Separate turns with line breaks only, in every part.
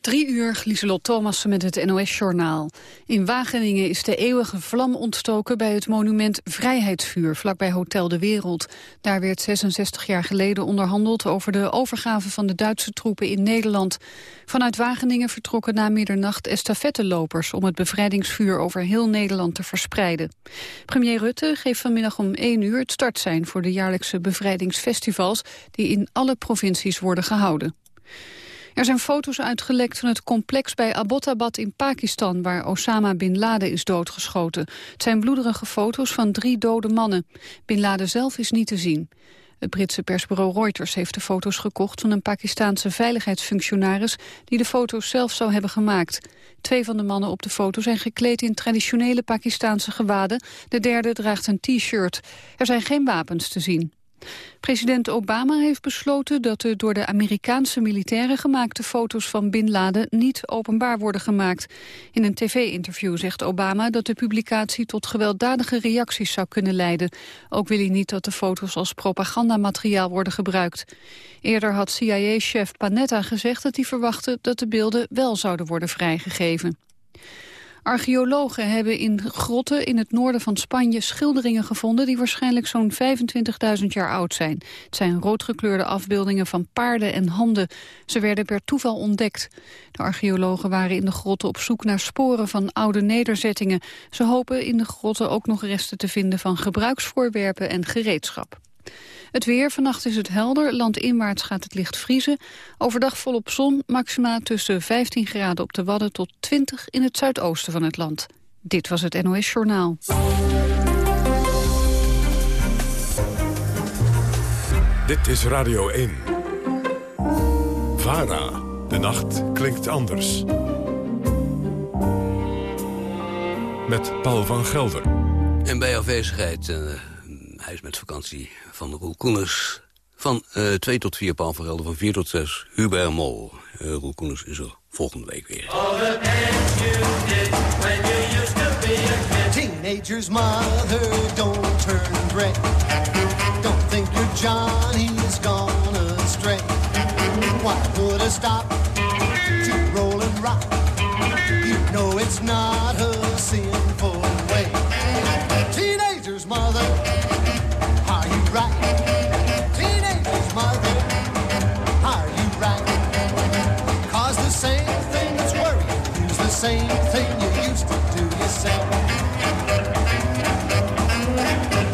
Drie uur, Lieselot Thomassen met het NOS-journaal. In Wageningen is de eeuwige vlam ontstoken bij het monument Vrijheidsvuur, vlakbij Hotel de Wereld. Daar werd 66 jaar geleden onderhandeld over de overgave van de Duitse troepen in Nederland. Vanuit Wageningen vertrokken na middernacht estafettelopers om het bevrijdingsvuur over heel Nederland te verspreiden. Premier Rutte geeft vanmiddag om 1 uur het startsein voor de jaarlijkse bevrijdingsfestivals die in alle provincies worden gehouden. Er zijn foto's uitgelekt van het complex bij Abbottabad in Pakistan... waar Osama Bin Laden is doodgeschoten. Het zijn bloederige foto's van drie dode mannen. Bin Laden zelf is niet te zien. Het Britse persbureau Reuters heeft de foto's gekocht van een Pakistaanse veiligheidsfunctionaris die de foto's zelf zou hebben gemaakt. Twee van de mannen op de foto zijn gekleed in traditionele Pakistaanse gewaden. De derde draagt een t-shirt. Er zijn geen wapens te zien. President Obama heeft besloten dat de door de Amerikaanse militairen gemaakte foto's van Bin Laden niet openbaar worden gemaakt. In een tv-interview zegt Obama dat de publicatie tot gewelddadige reacties zou kunnen leiden. Ook wil hij niet dat de foto's als propagandamateriaal worden gebruikt. Eerder had CIA-chef Panetta gezegd dat hij verwachtte dat de beelden wel zouden worden vrijgegeven. Archeologen hebben in grotten in het noorden van Spanje schilderingen gevonden die waarschijnlijk zo'n 25.000 jaar oud zijn. Het zijn roodgekleurde afbeeldingen van paarden en handen. Ze werden per toeval ontdekt. De archeologen waren in de grotten op zoek naar sporen van oude nederzettingen. Ze hopen in de grotten ook nog resten te vinden van gebruiksvoorwerpen en gereedschap. Het weer, vannacht is het helder, landinwaarts gaat het licht vriezen. Overdag volop zon, maxima tussen 15 graden op de Wadden tot 20 in het zuidoosten van het land. Dit was het NOS Journaal.
Dit is Radio 1. VARA. De nacht klinkt anders. Met Paul van Gelder.
En bij afwezigheid, uh, hij is met vakantie van Roel Koeners. Van uh, eh, 2 tot 4 Paul van Gelder, van 4 tot 6 Hubert Mol. Uh, Roel Koeners is er volgende week weer. Teenagers mother don't turn gray. Don't think your Johnny's gone astray. Why put a stop to roll and rock? You know it's not a sinful way. Teenagers mother same thing you used to do yourself.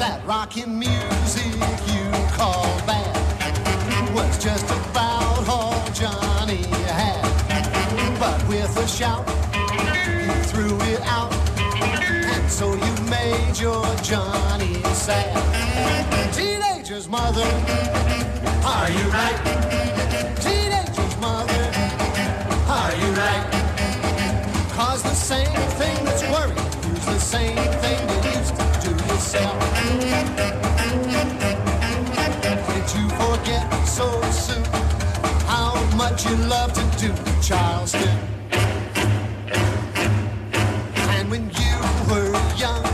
That rocking music you call bad was just about all Johnny had. But with a shout, you threw it out. And so you made your Johnny sad teenager's mother. Are you right? Cause the same thing that's worrying you's the same thing you used to do yourself. Did you forget so soon how much you love to do Charleston? And when you were young,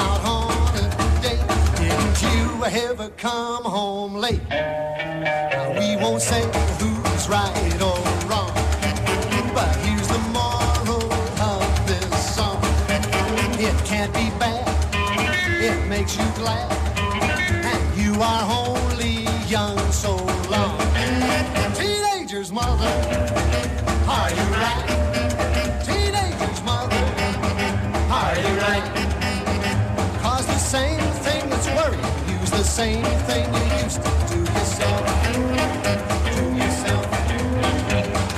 out on a date, didn't you ever come home late. Now we won't say who's right or makes you glad, and you are only young so long. Teenager's mother, are you right? Teenager's mother, are you right? Cause the same thing that's worrying the same thing you used to do yourself. Do yourself.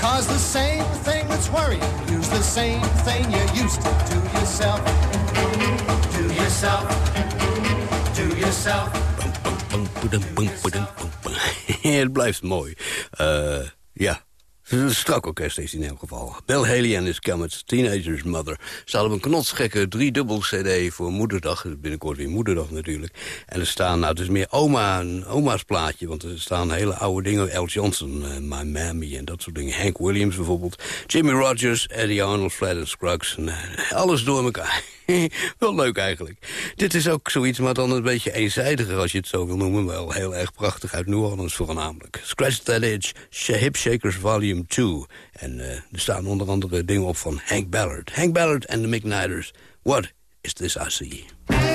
Cause the same thing that's worrying you's the same thing you used to do yourself. Yourself. Do yourself. Het blijft mooi. Uh, ja. Een strak orkest is in elk geval. Bill Haley en his Comets, Teenager's Mother. Ze op een knotsgekke driedubbel cd voor moederdag. Binnenkort weer moederdag natuurlijk. En er staan, nou het is meer oma, een oma's plaatje. Want er staan hele oude dingen. L. Johnson, uh, My Mammy en dat soort dingen. Hank Williams bijvoorbeeld. Jimmy Rogers, Eddie Arnold, Fred Scruggs. En, alles door elkaar.
wel leuk eigenlijk. Dit is ook zoiets, maar dan een beetje eenzijdiger als je het zo wil noemen. Wel heel erg prachtig uit New Orleans voornamelijk. Scratch That Itch, Hip Shakers Volume 2. En uh, er staan onder andere dingen op van Hank Ballard. Hank Ballard en de McNiders. What is this I see?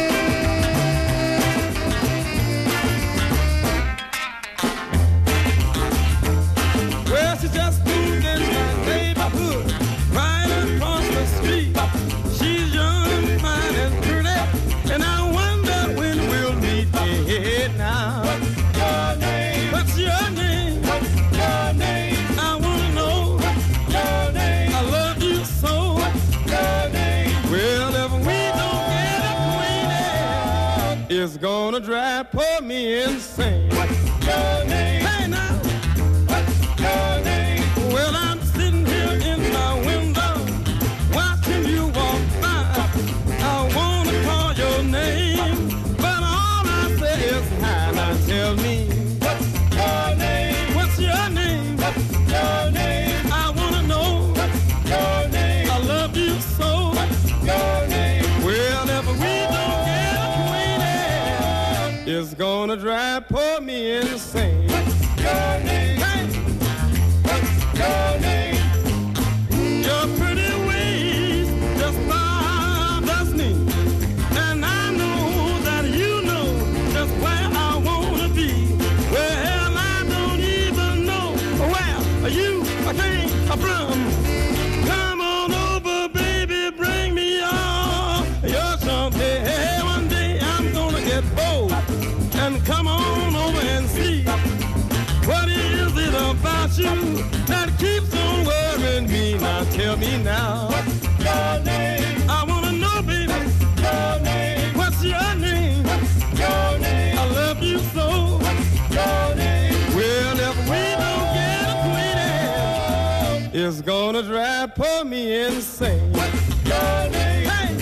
Gonna drive poor me insane. What's your name? Gonna drive poor me insane.
Your name?
Hey,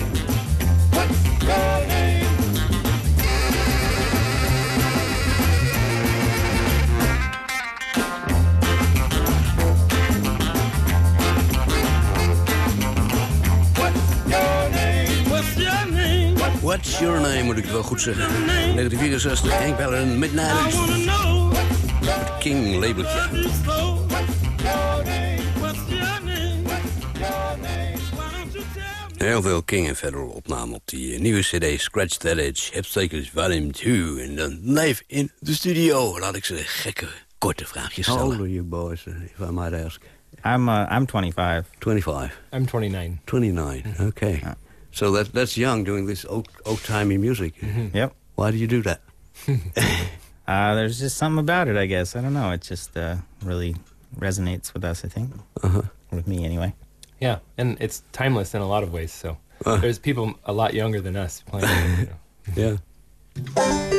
What's your name?
What's your name?
what's your name? What's your name,
moet ik het wel goed zeggen. 1964, Hank Ballard Midnight
know.
King labeltje. Heel veel King en Federal opnamen op die eh, nieuwe cd Scratch That Edge, Hipstakers Volume 2. En dan live in de studio. Laat ik ze gekke, korte vraagjes
How old are you boys, uh, if I might ask?
I'm uh, I'm 25.
25,
I'm 29.
29, okay. So that, that's young doing this old, old-timey music.
Yep.
Why do you do that?
Uh, there's just something about it, I guess. I don't know. It just uh, really resonates with us. I think,
Uh-huh.
with me anyway.
Yeah, and it's timeless in a lot of ways. So
Uh.
there's people a lot younger than us playing. it, you know.
Yeah.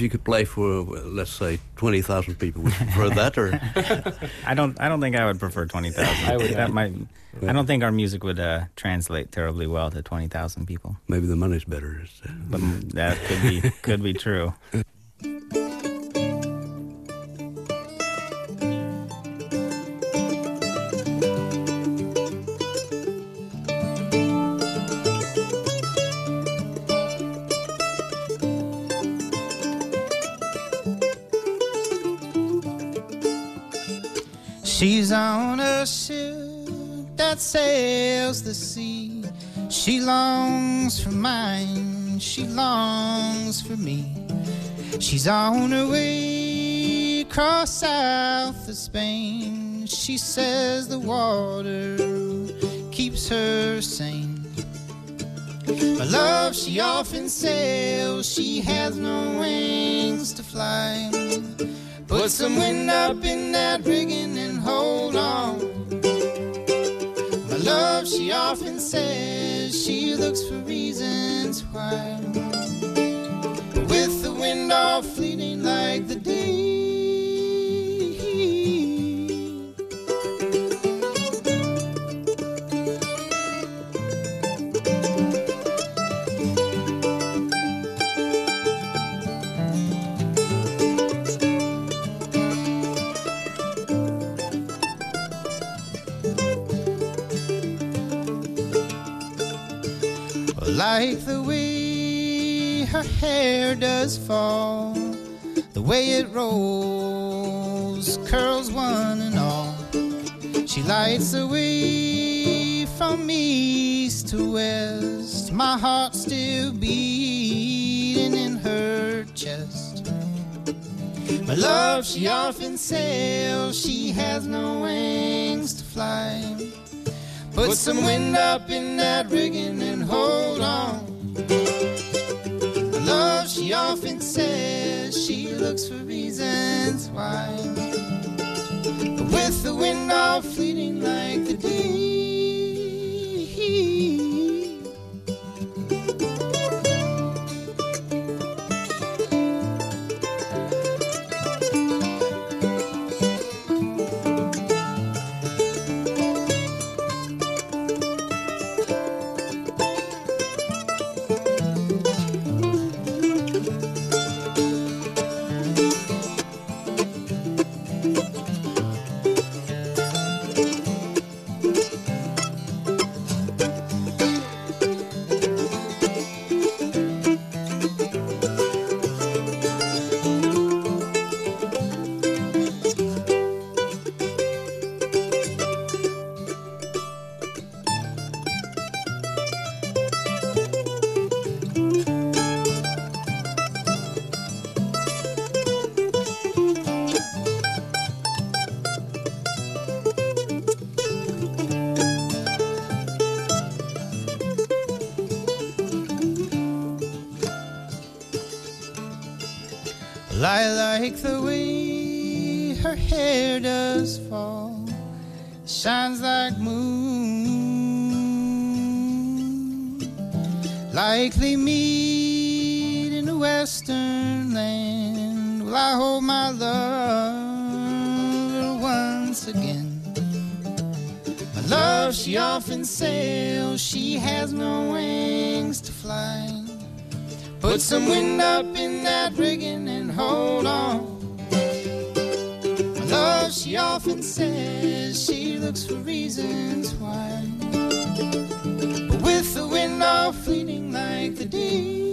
If you could play for, let's say, 20,000 people, would you prefer that or?
I don't. I don't think I would prefer twenty thousand.
I would
That
not.
might. I don't think our music would uh, translate terribly well to twenty thousand people.
Maybe the money's better.
But that could be could be true.
sails the sea. She longs for mine, she longs for me. She's on her way across south of Spain. She says the water keeps her sane. My love, she often sails, she has no wings to fly. Put some wind up in that rigging love, she often says she looks for reasons why. With the wind all fleeting like the day. Does fall, the way it rolls, curls one and all. She lights the way from east to west, my heart still beating in her chest. My love, she often sails, she has no wings to fly. Put some wind up in that rigging and hold on. She often says she looks for reasons why. With the wind all fleeting like the day. Well, I hold my love once again. My love, she often sails, she has no wings to fly. Put some wind up in that rigging and hold on. My love, she often says she looks for reasons why. But with the wind all fleeting like the deep.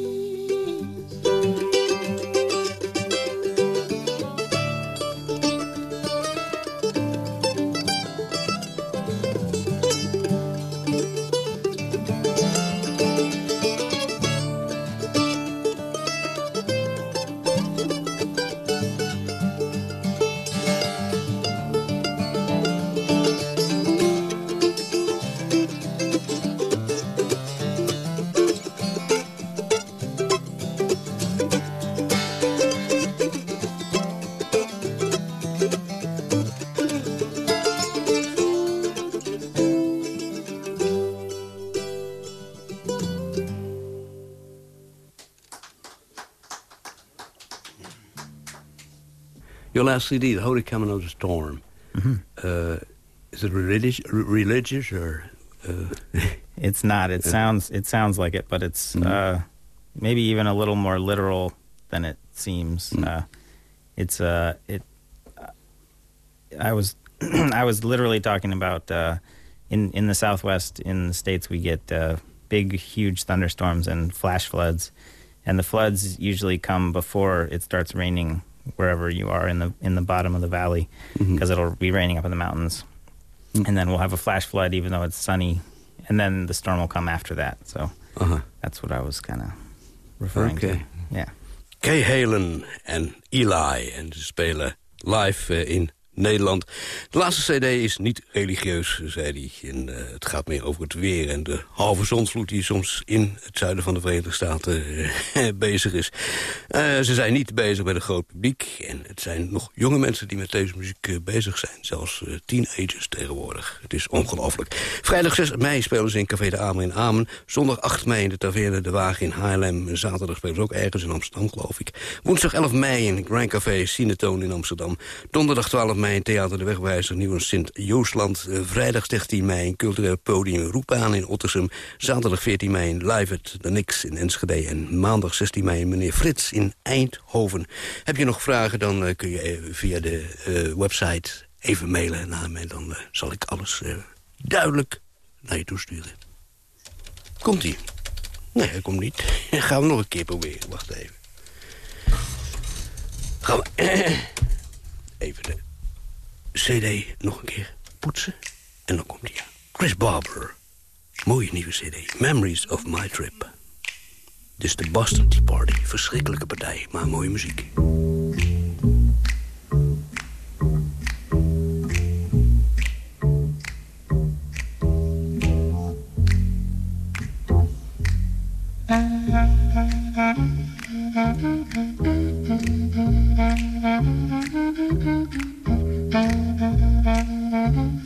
Last CD, The Holy Coming of the Storm. Uh, is it religious, religious or? Uh,
It's not. It sounds it sounds like it, but it's uh, maybe even a little more literal than it seems. Uh, it's uh, it. I was I was literally talking about uh, in in the Southwest in the states we get uh, big huge thunderstorms and flash floods, and the floods usually come before it starts raining wherever you are in the in the bottom of the valley because it'll be raining up in the mountains, and then we'll have a flash flood even though it's sunny, and then the storm will come after that. So
uh-huh.
that's what I was kind of referring
Oké.
to. Yeah.
Kay Halen en Eli. En ze spelen live eh, in Nederland. De laatste cd is niet religieus, zei hij. Eh, het gaat meer over het weer en de halve zonsvloed... die soms in het zuiden van de Verenigde Staten eh, bezig is. Eh, ze zijn niet bezig met een groot publiek. En het zijn nog jonge mensen die met deze muziek bezig zijn. Zelfs teenagers tegenwoordig. Het is ongelooflijk. Vrijdag 6 mei spelen ze in Café de Amer in Amen. Zondag 8 mei in de Taverne De Wagen in Haarlem. Zaterdag spelen ze ook ergens in Amsterdam, geloof ik. Woensdag 11 mei in Grand Café Cinetoon in Amsterdam. Donderdag 12 mei in Theater De Wegwijzer Nieuw in Sint-Joosland. Eh, Vrijdag 16 mei Cultureel Podium Roepaan in Ottersum. Zaterdag 14 mei Live at the Nix in Enschede. En maandag 16 mei Meneer Frits in Eindhoven. Heb je nog vragen, dan eh, kun je even via de eh, website even mailen naar mij. Dan eh, zal ik alles eh, duidelijk naar je toesturen. Komt-ie? Nee, hij komt niet. Gaan we nog een keer proberen. Wacht even. Gaan we even de cd nog een keer poetsen. En dan komt hij. Chris Barber. Mooie nieuwe cd. Memories of My Trip. Is de Boston Tea Party. Verschrikkelijke partij, maar mooie muziek.
Mm-hmm.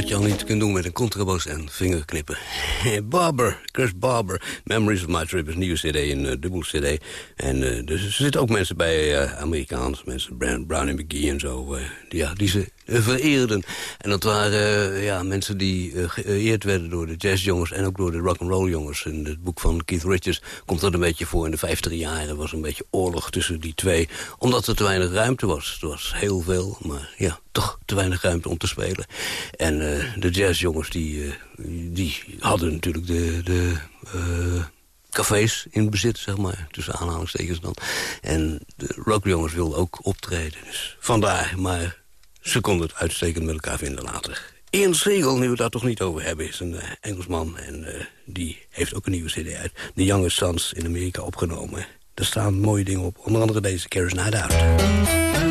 Wat je al niet kunt doen met een contrabas en vingerknippen. Barber, Chris Barber. Memories of My Trip is een nieuwe cd, een uh, dubbel cd. En uh, dus er zitten ook mensen bij, uh, Amerikaans mensen, Brown, Brownie McGee en zo, ja, die ze vereerden. En dat waren ja, mensen die geëerd werden door de jazzjongens... en ook door de rock'n'roll jongens. In het boek van Keith Richards komt dat een beetje voor. In de 50 jaren was een beetje oorlog tussen die twee. Omdat er te weinig ruimte was. Er was heel veel, maar ja, toch te weinig ruimte om te spelen. En de jazzjongens die, die hadden natuurlijk de, de cafés in bezit, zeg maar. Tussen aanhalingstekens dan. En de rockjongens wilden ook optreden. Dus vandaar, maar ze konden het uitstekend met elkaar vinden later. Ian Siegel, nu we daar toch niet over hebben, is een uh, Engelsman. En uh, die heeft ook een nieuwe cd uit. The Youngest Sons in Amerika opgenomen. Er staan mooie dingen op. Onder andere deze Carrie's Night Out.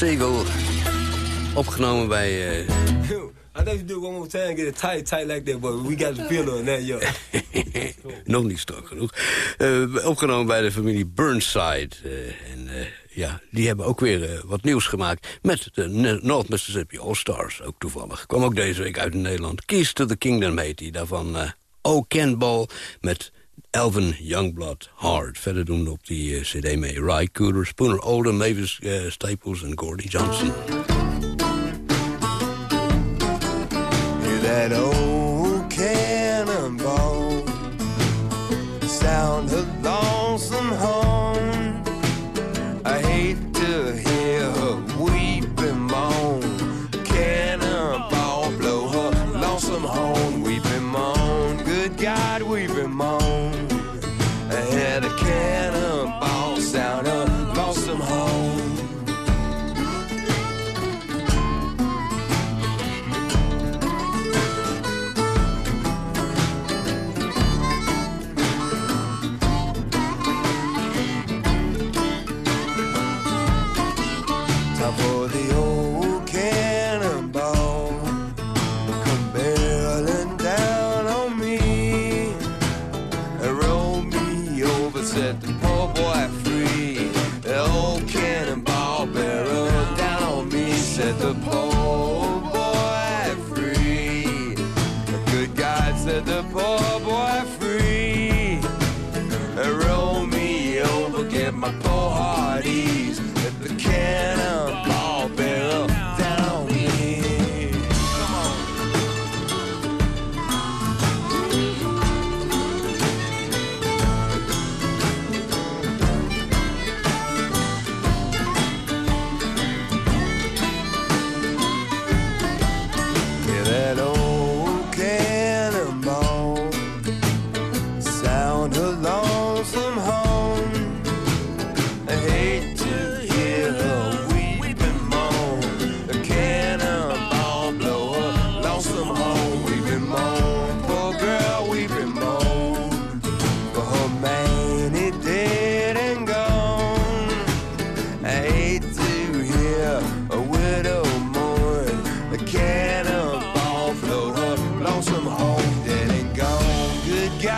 Ian Siegel, opgenomen bij... Uh...
I think you do one more time, get it tight, tight like that, but we got the feel on that, yo.
Nog niet strak genoeg. Uh, opgenomen bij de familie Burnside. Uh, en uh, ja, die hebben ook weer wat nieuws gemaakt met de North Mississippi All-Stars, ook toevallig. Kwam ook deze week uit Nederland. Keys to the Kingdom heet die. Daarvan O. Ken Ball met Elvin Youngblood Hard. Verder doen op die cd mee Ry Cooder, Spooner Oldham, Mavis Staples en Gordy Johnson.
that old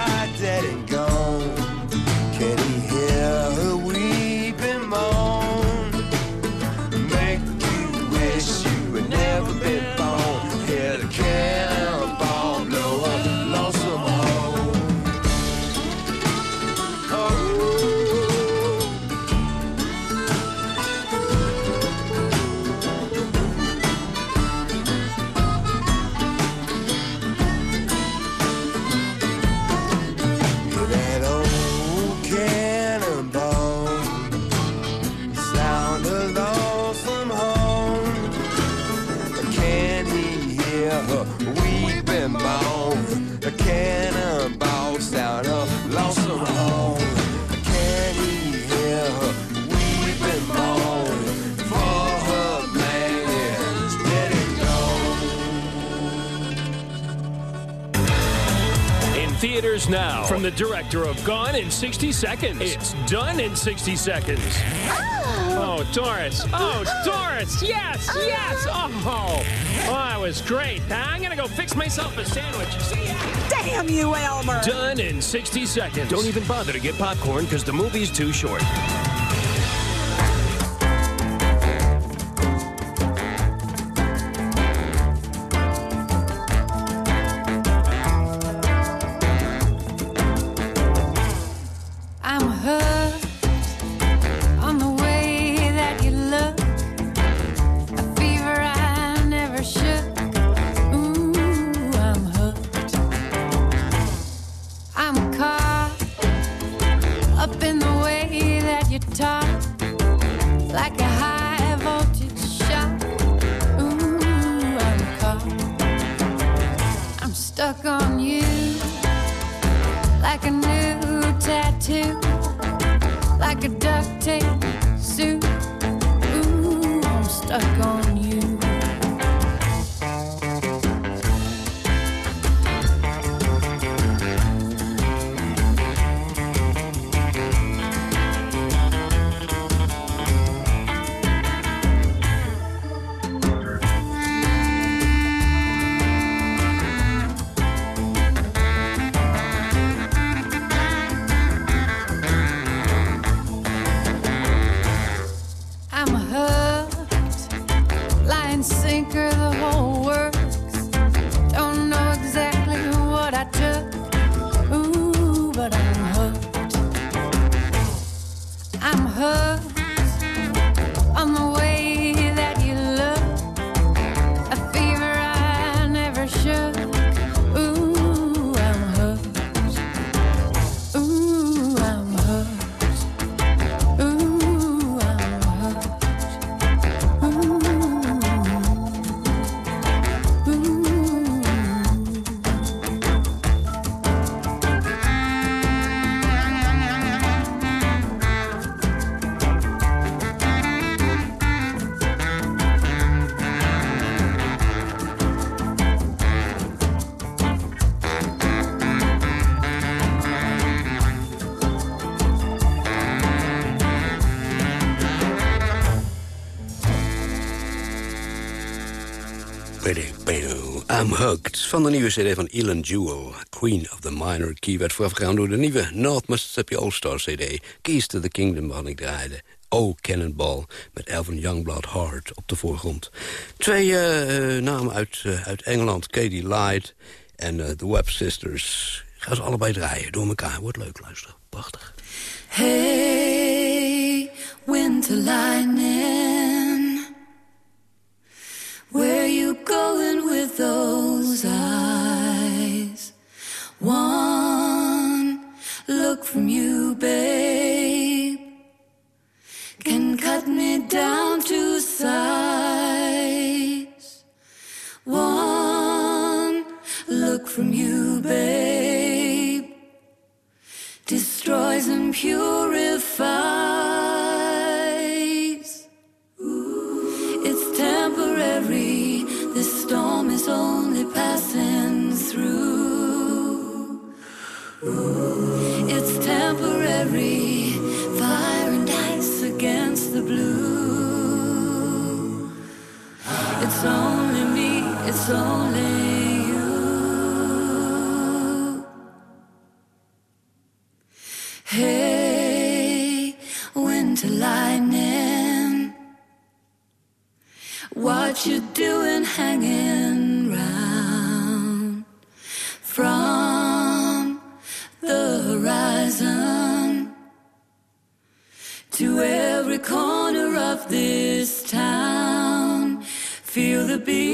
God, dead and gone.
Now, from the director of Gone in 60 Seconds, it's done in 60 seconds. Oh, oh Doris. Oh, Doris. Yes, oh. yes. Oh, oh, that was great. I'm going to go fix myself a sandwich. See ya.
Damn you, Elmer!
Done in 60 seconds. Don't even bother to get popcorn because the movie's too short.
Van de nieuwe cd van Elon Jewel. Queen of the Minor Key werd voorafgegaan door de nieuwe North Mississippi All-Star cd. Keys to the Kingdom waarvan ik draaide. Oh Cannonball met Elvin Youngblood Hart op de voorgrond. Twee eh, eh, namen uit, eh, uit Engeland, Katie Light en eh, The Webb Sisters. Ik ga ze allebei draaien door elkaar. Wordt leuk, luisteren. Prachtig.
Hey, winter lightning, where you going with those? One look from you, babe, can cut me down to size. One look from you, babe destroys and purifies. It's only me, it's only you. Hey, winter lightning, what you doing hanging to be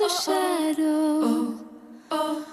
a oh, oh, oh. shadow. Oh, oh.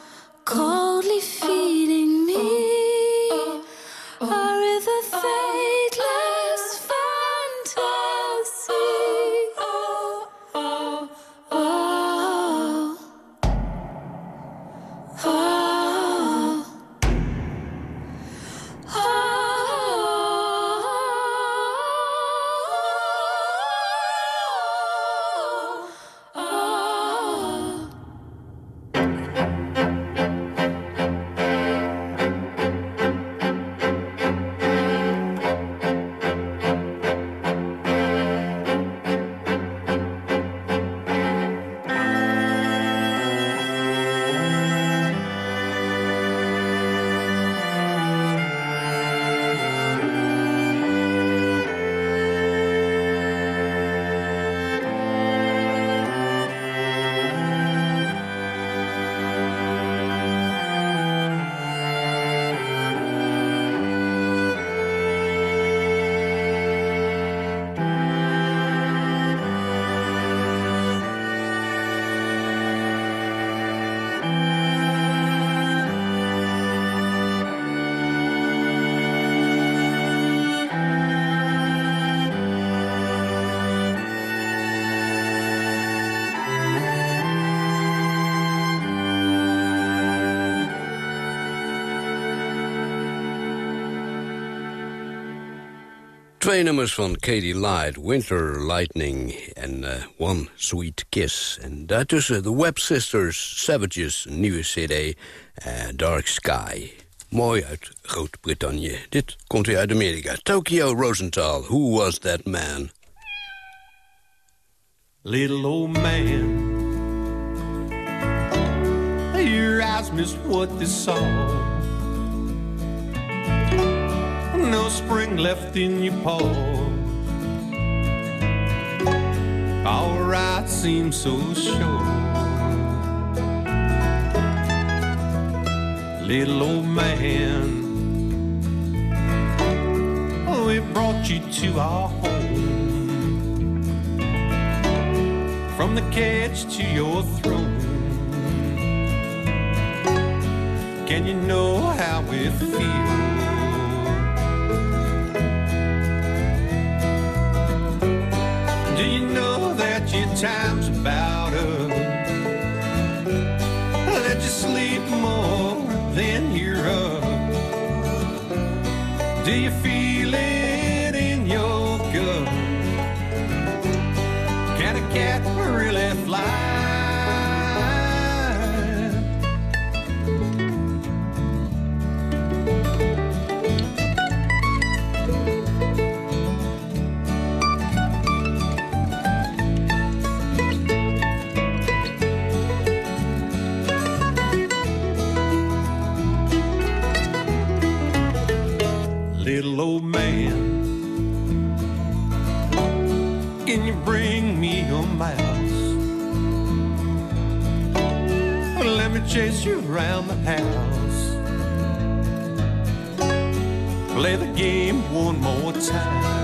Twee nummers van Katie Light, Winter Lightning en eh, One Sweet Kiss. En daartussen de Web Sisters, Savages, nieuwe cd, eh, Dark Sky. Mooi uit Groot-Brittannië. Dit komt weer uit Amerika. Tokyo Rosenthal, Who Was That Man?
Little old man, your eyes miss what they saw. No spring left in your paw. Right seems so sure. Little old man, oh, we brought you to our home. From the cage to your throne. Can you know how we feel? you times old man, can you bring me a mouse? Let me chase you around the house. Play the game one more time.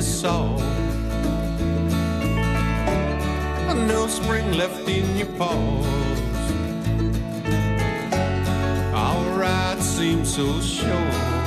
What they. No spring left in your paws. Our ride seems so short.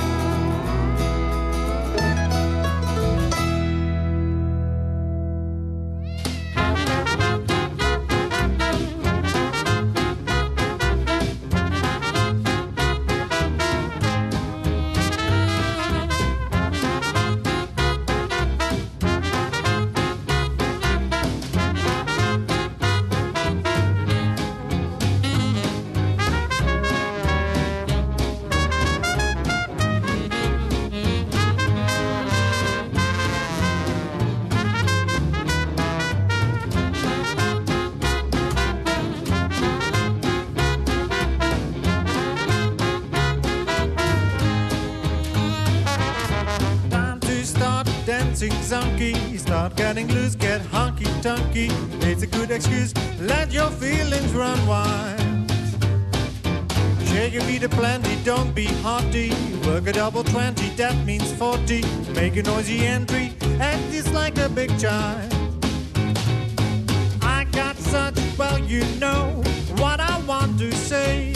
Double 20, that means 40. Make a noisy entry, act just like a big child. I got such, well, you know what I want to say.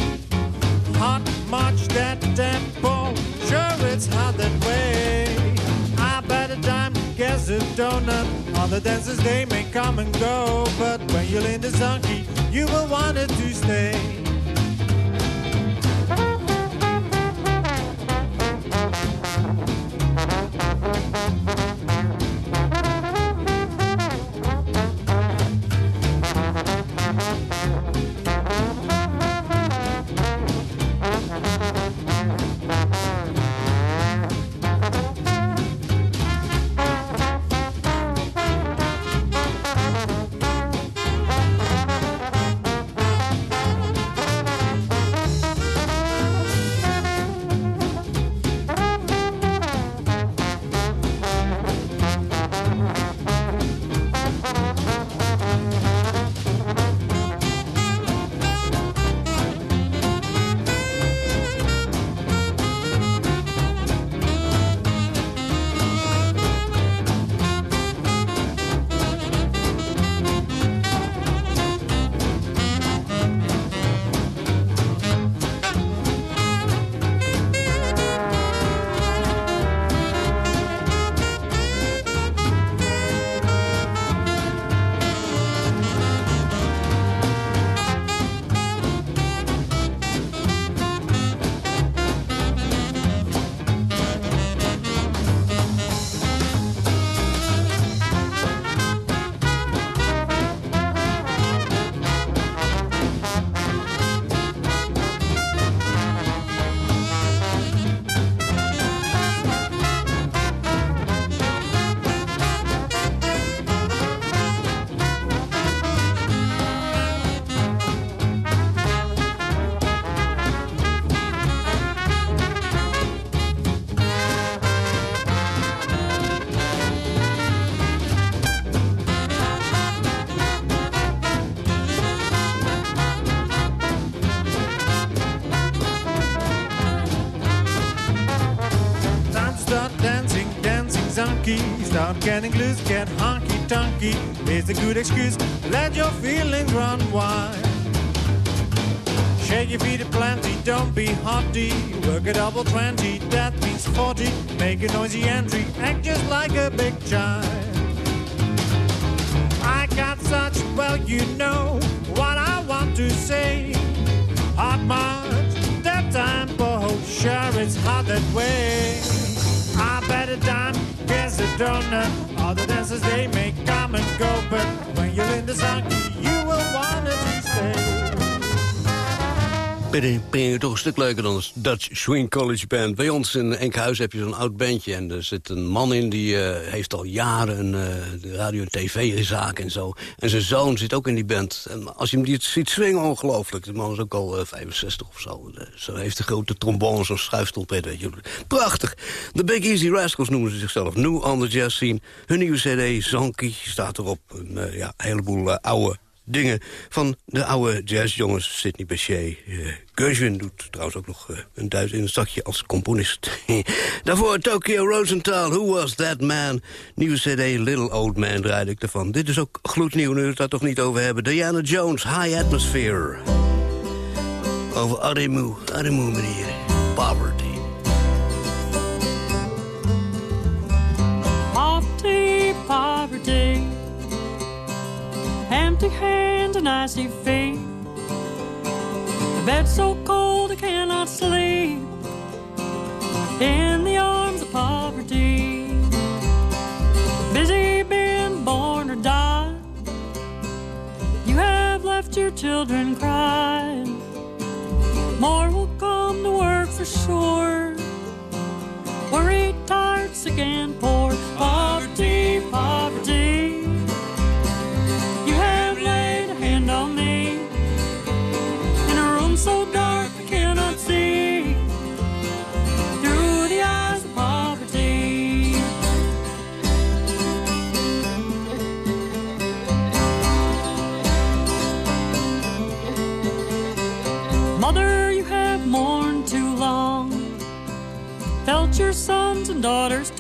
Hot, much that tempo, sure it's hot that way. I bet a dime, guess a donut. Other dancers they may come and go, but when you're in the zonky, you will want it to stay. Música getting loose, get honky tonky. It's a good excuse. Let your feelings run wild. Shake your feet plenty, don't be haughty. Work a double twenty, that means forty. Make a noisy entry, act just like a big child. I got such, well, you know what I want to say. Hot march, that time, oh, sure it's hot that way. I bet a dime, guess a donut. Other dances they may come and go, but when you're in the sun, you will wanna stay.
Toch een stuk leuker dan de Dutch Swing College Band. Bij ons in Enkhuizen heb je zo'n oud bandje. En er zit een man in die eh, heeft al jaren een uh, radio- en tv-zaak en zo. En zijn zoon zit ook in die band. En als je hem die ziet swingen, ongelooflijk. De man is ook al uh, 65 of zo. Zo heeft een grote trombone, zo'n schuifstompet, weet je. Prachtig. De Big Easy Rascals noemen ze zichzelf. Nu on the jazz scene. Hun nieuwe cd, Zonky, staat erop. Een ja, heleboel oude dingen van de oude jazzjongens. Sidney Bechet. Uh, Gershwin doet trouwens ook nog uh, een duit in een zakje als componist. Daarvoor Tokyo Rosenthal, Who Was That Man? Nieuwe cd, Little Old Man draaide ik ervan. Dit is ook gloednieuw, nu we het daar toch niet over hebben. Diana Jones, High Atmosphere. Over Aremu, Aremu meneer. Poverty,
empty hands and icy feet. The bed's so cold I cannot sleep. In the arms of poverty. Busy being born or die. You have left your children crying. Sons and daughters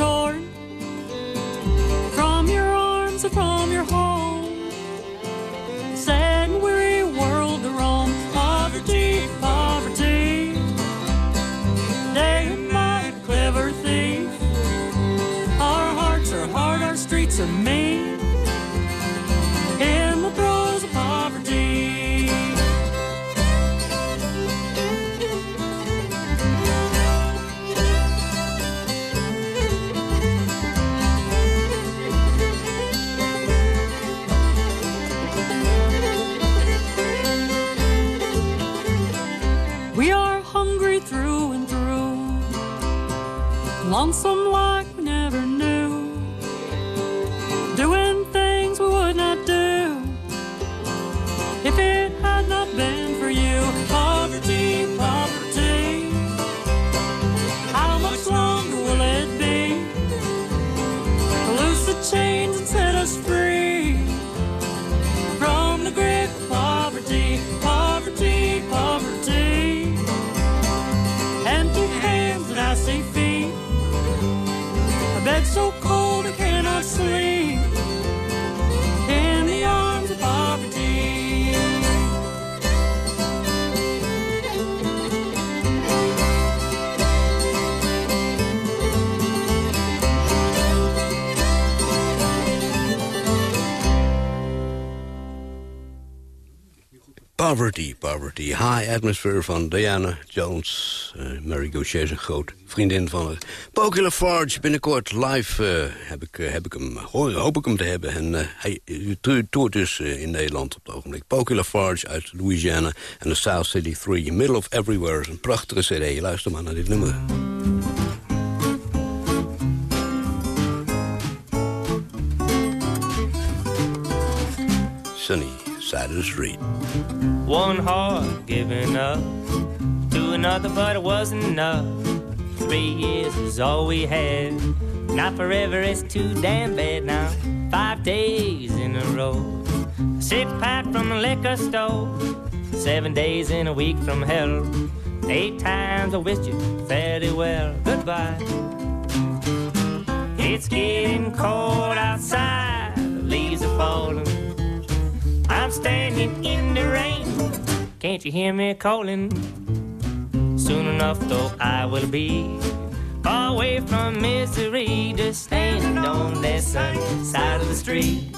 Poverty, Poverty.
High Atmosphere van Diana Jones. Uh, Mary Gauthier is een groot vriendin van haar. Poky Lafarge, binnenkort live uh, heb, ik, uh, heb ik hem, hoop ik hem te hebben. En hij toert dus in Nederland op het ogenblik. Poky Lafarge uit Louisiana en de South City 3. Middle of Everywhere is een prachtige cd. Luister maar naar dit nummer. Sunny side of the street.
One heart giving up to another, but it wasn't enough. Three years was all we had. Not forever, it's too damn bad now. Five days in a row. Six pack from the liquor store. Seven days in a week from hell. Eight times I wished you fairly well. Goodbye. It's getting cold outside, the leaves are falling. I'm standing in the rain, can't you hear me calling? Soon enough, though, I will be far away from misery, just standing on that sunny side of the street.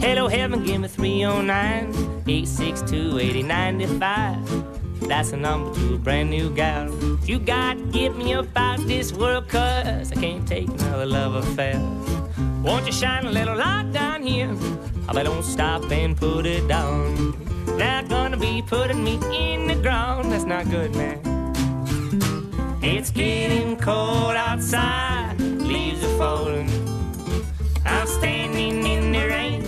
Hello, heaven, give me 309 862 8095. That's a number to a brand new gal. You got to get me about this world, cause I can't take another love affair. Won't you shine a little light down here? I don't stop and put it down. They're gonna be putting me in the ground. That's not good, man. It's getting cold outside, leaves are falling. I'm standing in the rain.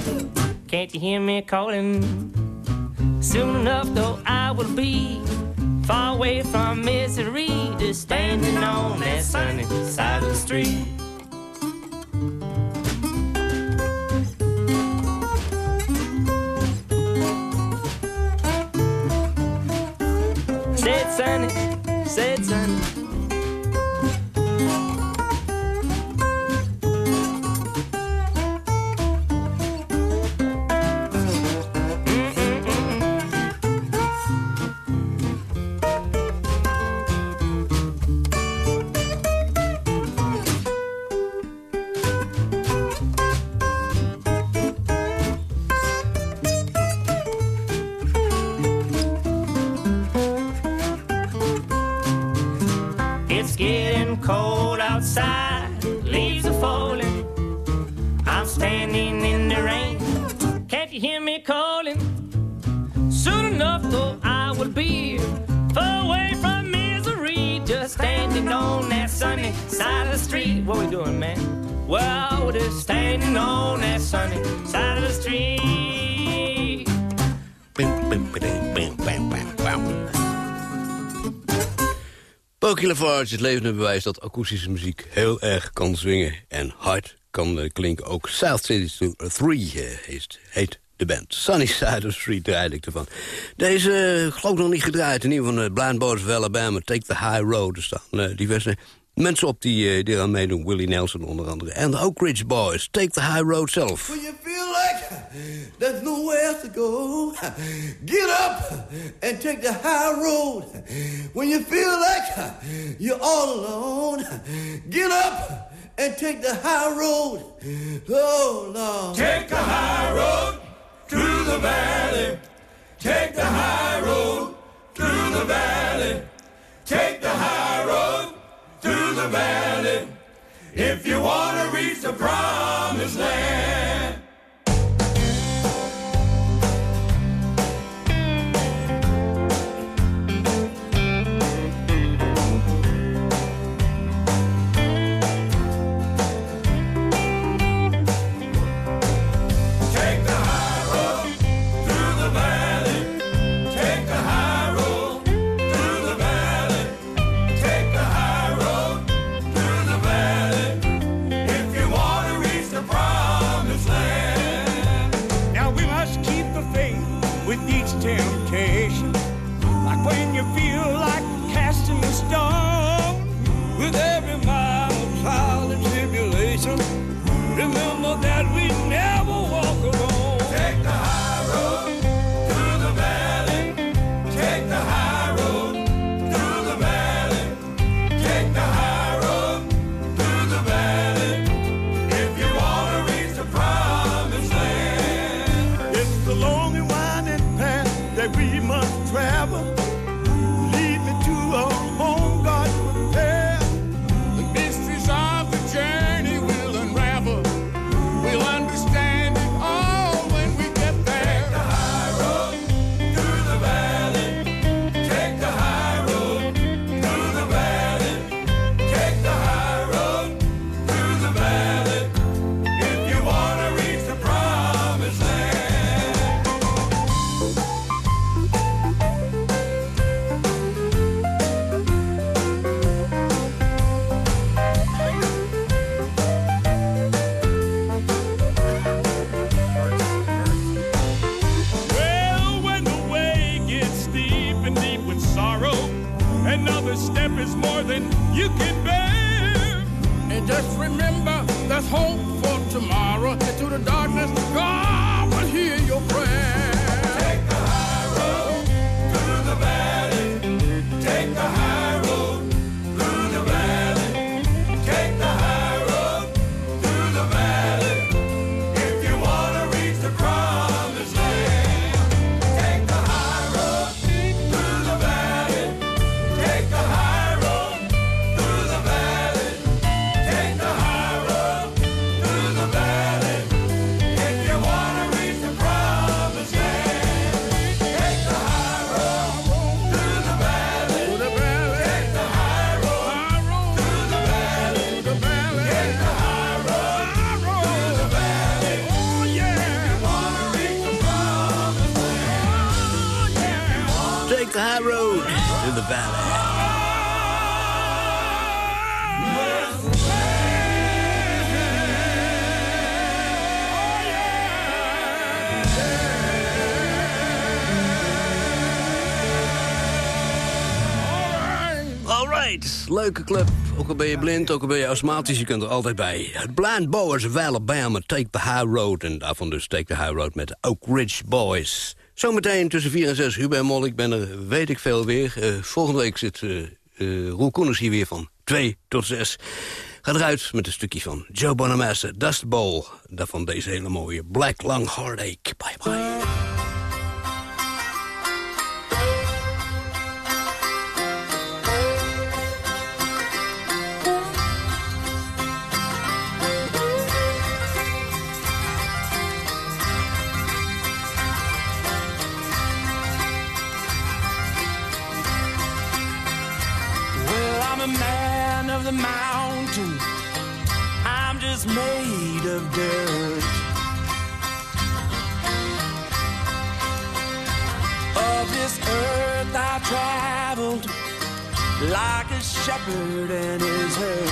Can't you hear me calling? Soon enough, though, I will be far away from misery, just standing on that sunny side of the street. Said. Standing on that sunny side of the street.
Poky Lafarge, het levende bewijs dat akoestische muziek heel erg kan zwingen en hard kan eh, klinken. Ook South City 3 eh, heet, heet de band. Sunny Side of the Street draaide ik ervan. Deze geloof ik nog niet gedraaid. In ieder geval uh, Blind Boys of Alabama, Take the High Road. Er staan diverse mensen op die, uh, die eraan meedoen. Willie Nelson onder andere. En de Oak Ridge Boys, Take the High Road zelf.
When you feel like there's nowhere else to go, get up and take the high road. When you feel like you're all alone, get up and take the high road. Oh, Lord.
Take the high road through the valley. Take the high road through the valley. Take the high road through the valley. If you want to reach the promised land.
Leuke club. Ook al ben je blind, ook al ben je astmatisch, je kunt er altijd bij. Het Blind Boys of Alabama, Take the High Road. En daarvan dus Take the High Road met Oak Ridge Boys. Zometeen tussen 4 en 6, Huber en Mol. Ik ben er, weet ik veel weer. Eh, volgende week zit uh, uh, Roel Koeners hier weer van 2 tot 6. Ga eruit met een stukje van Joe Bonamassa, Dust Bowl. Daarvan deze hele mooie Black Lung Heartache. Bye bye.
I'm made of dirt. Of this earth I traveled like a shepherd and his herd.